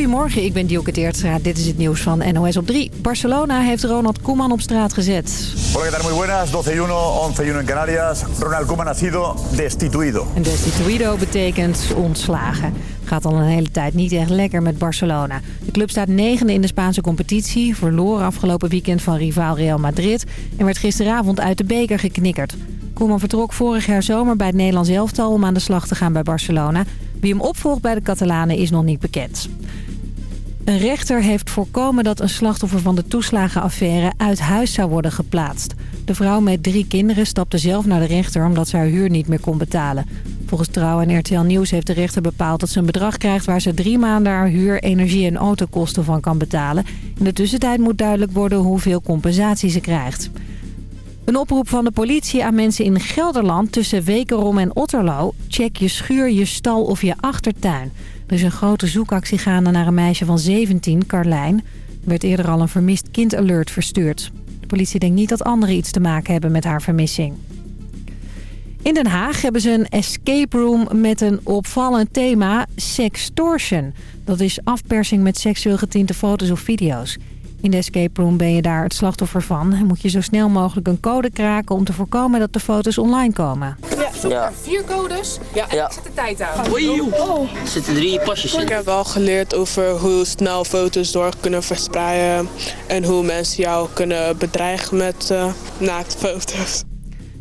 Goedemorgen, ik ben Dielke Teertstra. Dit is het nieuws van NOS op 3. Barcelona heeft Ronald Koeman op straat gezet. Hola, ¿qué tal? Muy buenas. 12-1, 11-1 in Canarias. Ronald Koeman ha sido destituido. En destituido betekent ontslagen. Gaat al een hele tijd niet echt lekker met Barcelona. De club staat negende in de Spaanse competitie. Verloor afgelopen weekend van rivaal Real Madrid. En werd gisteravond uit de beker geknikkerd. Koeman vertrok vorig jaar zomer bij het Nederlands elftal om aan de slag te gaan bij Barcelona. Wie hem opvolgt bij de Catalanen is nog niet bekend. Een rechter heeft voorkomen dat een slachtoffer van de toeslagenaffaire uit huis zou worden geplaatst. De vrouw met drie kinderen stapte zelf naar de rechter omdat ze haar huur niet meer kon betalen. Volgens Trouw en RTL Nieuws heeft de rechter bepaald dat ze een bedrag krijgt... waar ze drie maanden haar huur, energie en autokosten van kan betalen. In de tussentijd moet duidelijk worden hoeveel compensatie ze krijgt. Een oproep van de politie aan mensen in Gelderland tussen Wekerom en Otterlo. Check je schuur, je stal of je achtertuin. Er is een grote zoekactie gaande naar een meisje van 17, Carlijn. Er werd eerder al een vermist kind alert verstuurd. De politie denkt niet dat anderen iets te maken hebben met haar vermissing. In Den Haag hebben ze een escape room met een opvallend thema, sextortion. Dat is afpersing met seksueel getinte foto's of video's. In de escape room ben je daar het slachtoffer van. En moet je zo snel mogelijk een code kraken om te voorkomen dat de foto's online komen. Ja, zoek vier codes ja. en ik zet de tijd aan. Oei, oh. Er zitten drie pasjes in. Ik heb wel geleerd over hoe snel foto's door kunnen verspreiden. En hoe mensen jou kunnen bedreigen met uh, naaktfoto's.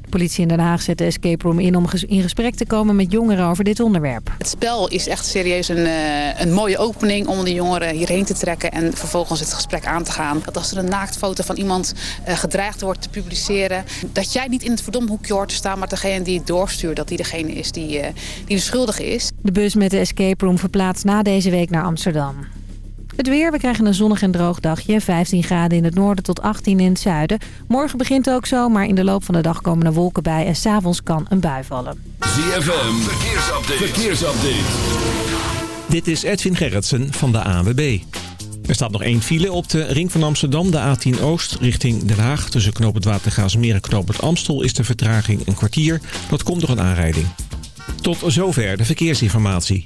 De politie in Den Haag zet de escape room in om in gesprek te komen met jongeren over dit onderwerp. Het spel is echt serieus een, uh, een mooie opening om de jongeren hierheen te trekken en vervolgens het gesprek aan te gaan. Dat als er een naaktfoto van iemand uh, gedreigd wordt te publiceren, dat jij niet in het verdomde hoekje hoort te staan, maar degene die het doorstuurt, dat die degene is die, uh, die de schuldige is. De bus met de escape room verplaatst na deze week naar Amsterdam. Het weer, we krijgen een zonnig en droog dagje. 15 graden in het noorden tot 18 in het zuiden. Morgen begint ook zo, maar in de loop van de dag komen er wolken bij... en s'avonds kan een bui vallen. ZFM, verkeersupdate. verkeersupdate. Dit is Edwin Gerritsen van de ANWB. Er staat nog één file op de ring van Amsterdam, de A10 Oost, richting Den Haag. Tussen knoop het Watergaasmeer en knoop het Amstel is de vertraging een kwartier. Dat komt door een aanrijding. Tot zover de verkeersinformatie.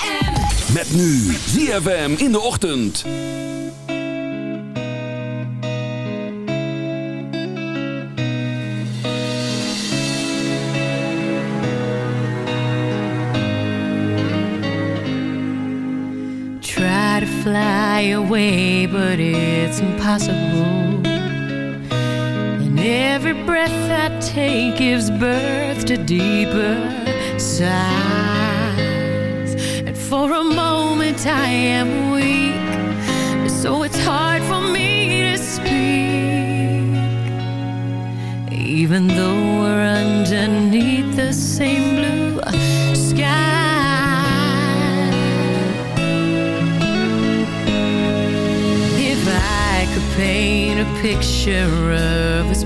Met nu ZFM in de ochtend. Try to fly away, but it's impossible. And every breath I take gives birth to deeper sighs. For a moment I am weak, so it's hard for me to speak. Even though we're underneath the same blue sky. If I could paint a picture of this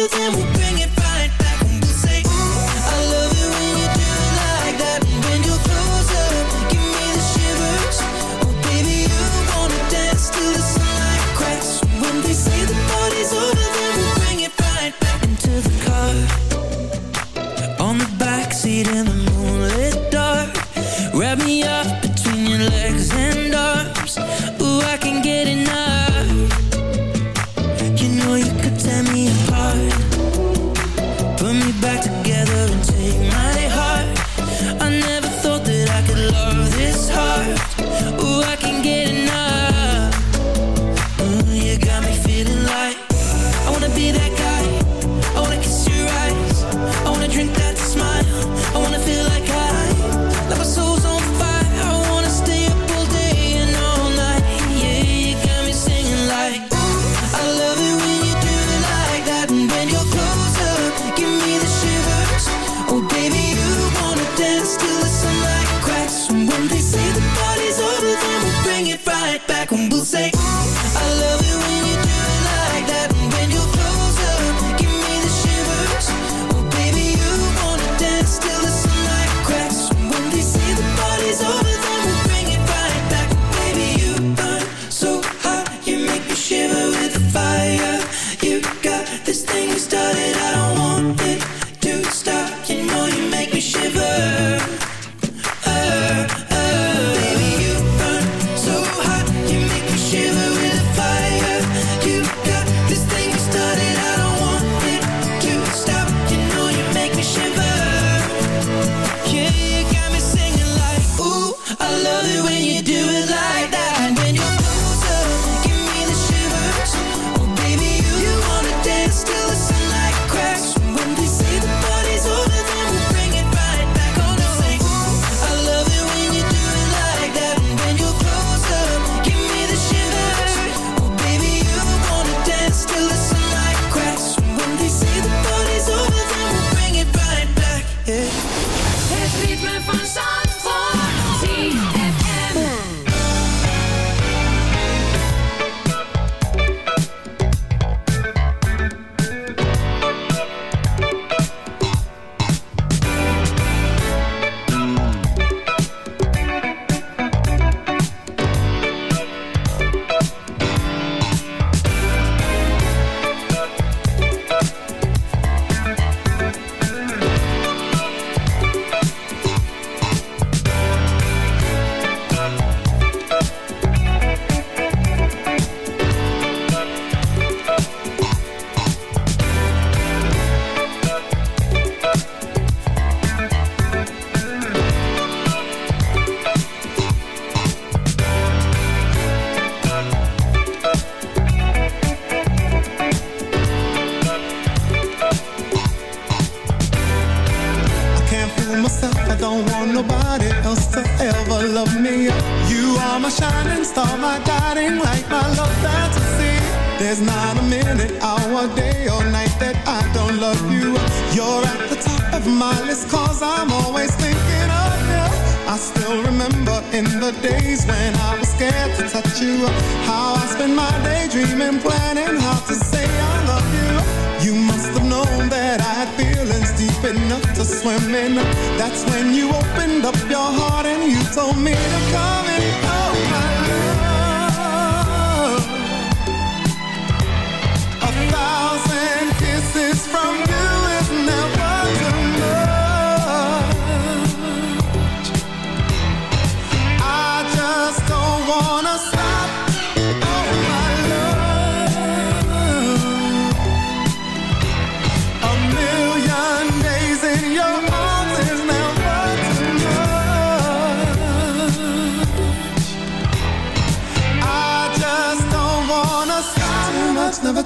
good and we to swim in. That's when you opened up your heart and you told me to come in.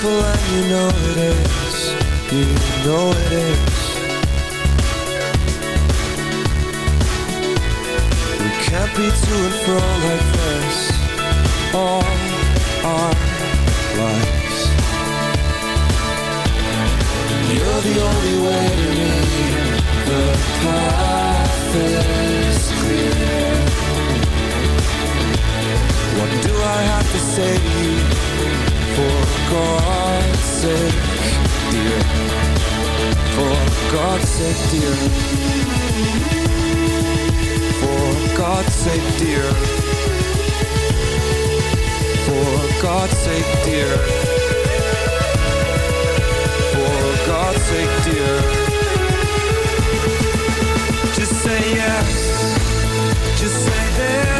Simple and you know it is. You know it is. We can't be to and fro like this. All our lives. You're the only way to me. The path is clear What do I have to say to you for God's sake, dear. For God's sake, dear. For God's sake, dear. For God's sake, dear. For God's sake, dear. Just say yes. Just say there's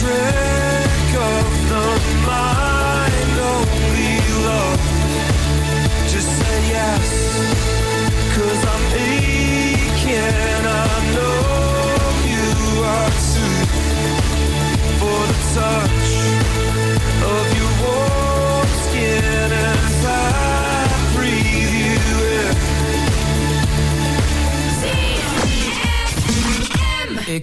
friend.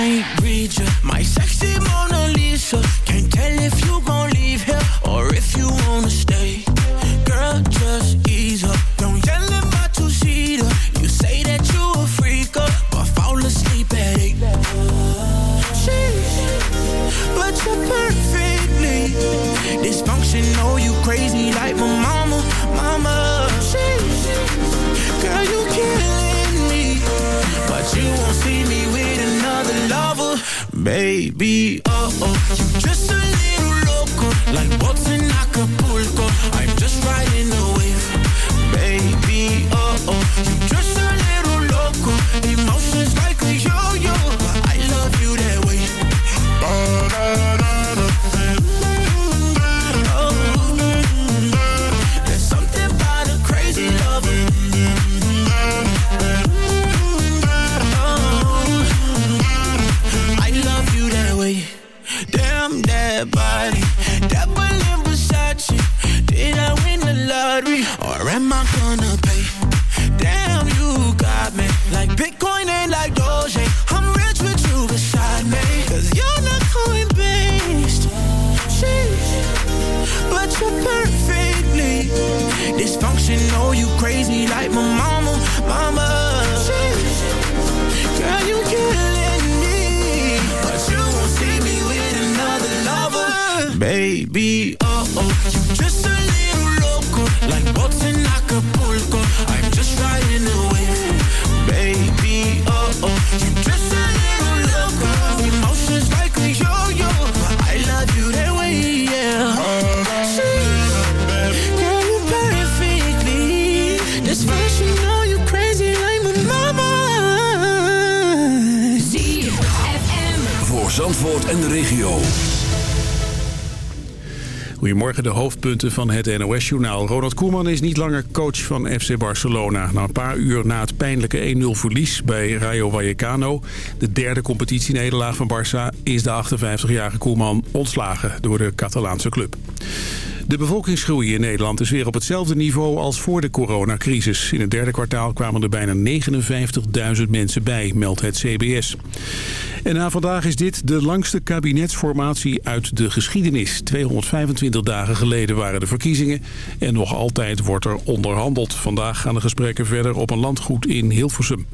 can't read you. My sex en de regio. Goedemorgen, de hoofdpunten van het NOS-journaal. Ronald Koeman is niet langer coach van FC Barcelona. Na een paar uur na het pijnlijke 1-0 verlies bij Rayo Vallecano... de derde competitienederlaag van Barça... is de 58-jarige Koeman ontslagen door de Catalaanse club. De bevolkingsgroei in Nederland is weer op hetzelfde niveau als voor de coronacrisis. In het derde kwartaal kwamen er bijna 59.000 mensen bij, meldt het CBS. En na vandaag is dit de langste kabinetsformatie uit de geschiedenis. 225 dagen geleden waren de verkiezingen en nog altijd wordt er onderhandeld. Vandaag gaan de gesprekken verder op een landgoed in Hilversum.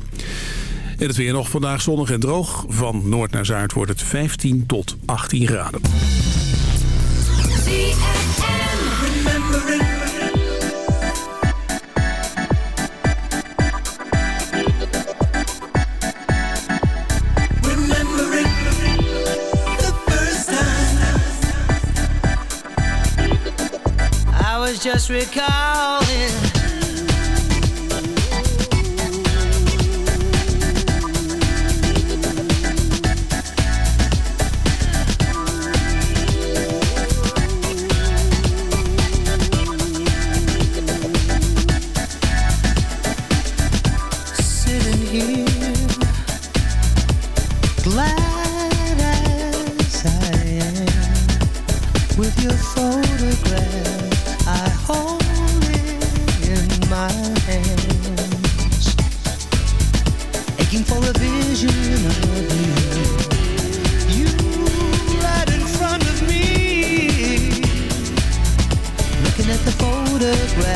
En het weer nog vandaag zonnig en droog. Van noord naar zuid wordt het 15 tot 18 graden. just recall for a vision of you. Right in front of me, looking at the photograph.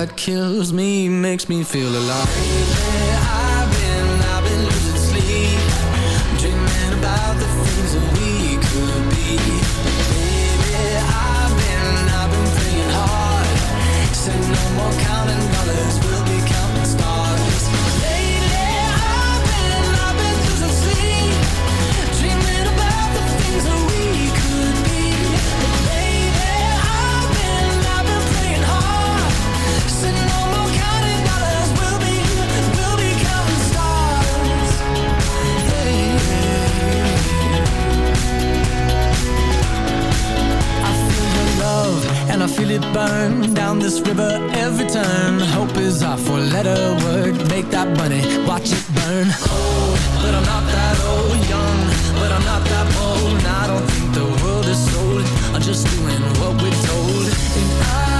that kills me makes me feel alive. Baby, I've been, I've been losing sleep, dreaming about the things we could be. Baby, I've been, I've been praying hard, said no more counting dollars. Burn down this river every turn. Hope is our four-letter word. Make that money, watch it burn. Old, but I'm not that old. Young, but I'm not that bold. And I don't think the world is sold. I'm just doing what we're told. And I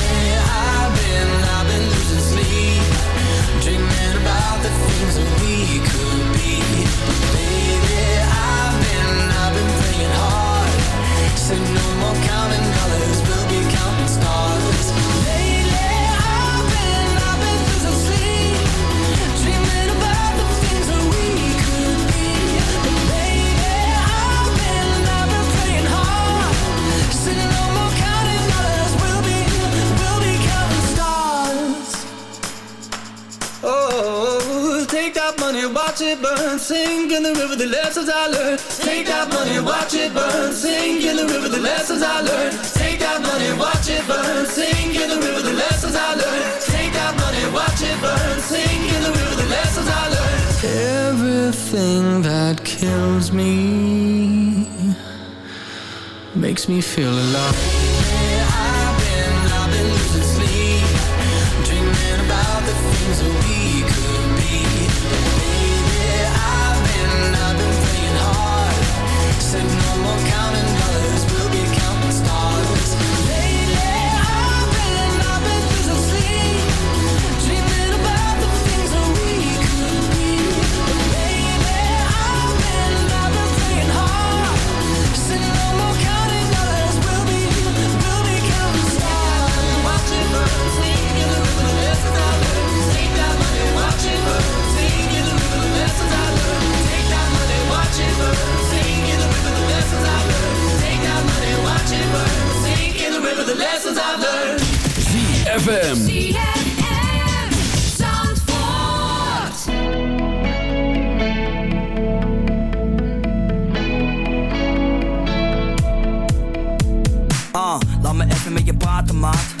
River, the lessons I learned. Take that money, watch it burn, sink in the river, the lessons I learned. Take that money, watch it burn, sink in the river, the lessons I learned. Take that money, watch it burn, sink in the river, the lessons I learned. Everything that kills me makes me feel alive. Laat me even met je praten, maat.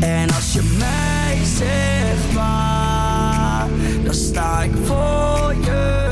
En als je mij zegt waar, dan sta ik voor je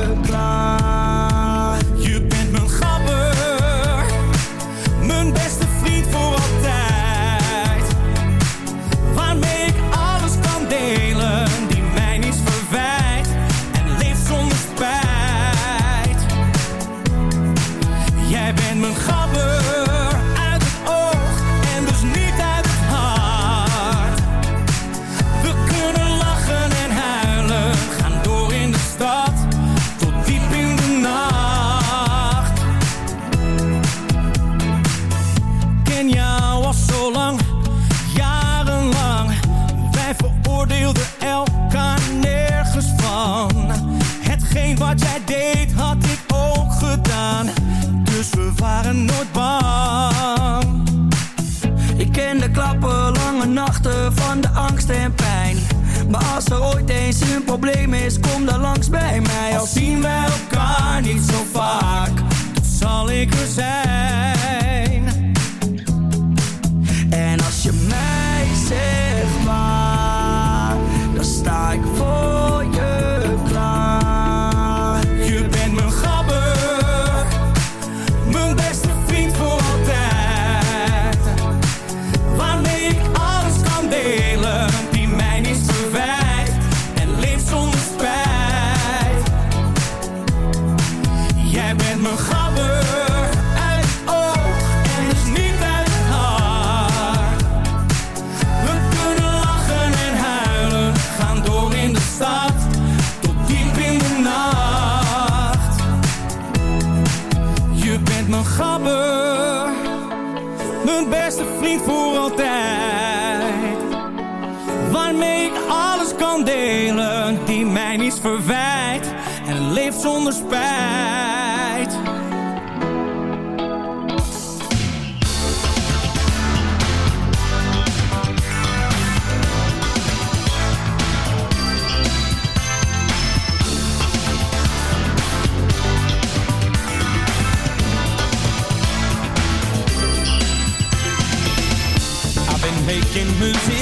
als er ooit eens een probleem is, kom dan langs bij mij. Al zien wij elkaar niet zo vaak, dan zal ik er zijn. En als je mij zegt waar, Niet voor altijd. Waarmee ik alles kan delen, die mij niets verwijt. En leeft zonder spijt.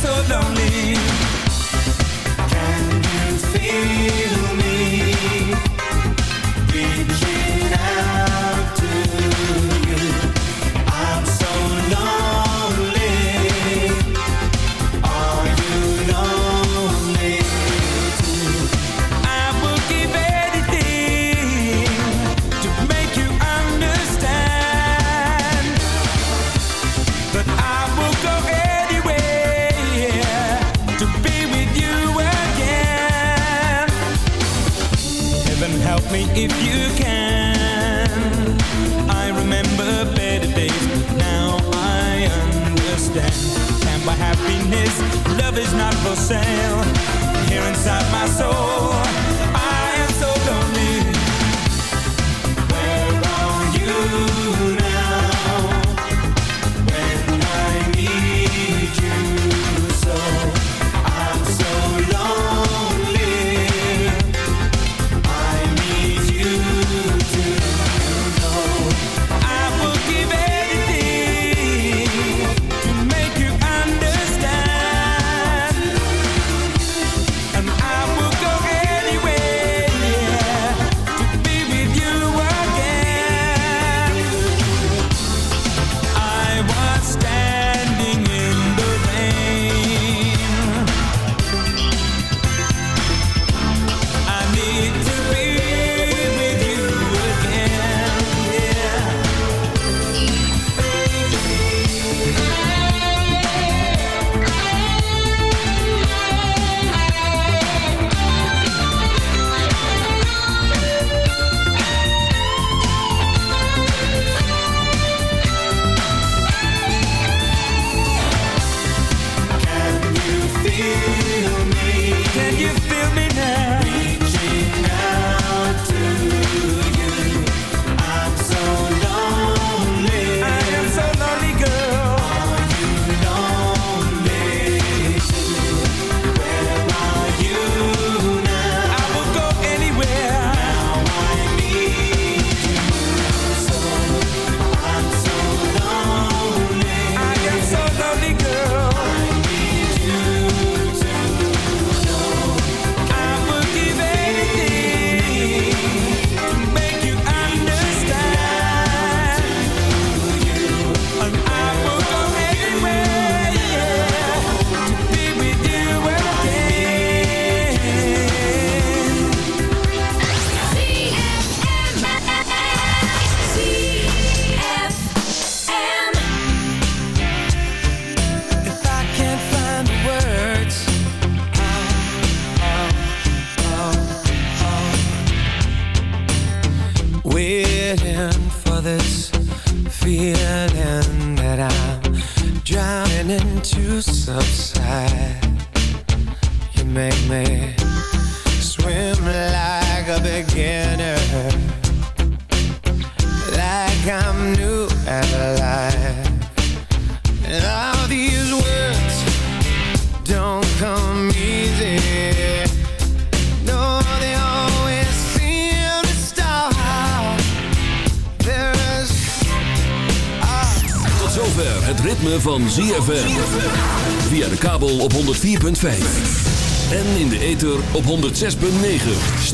so lonely.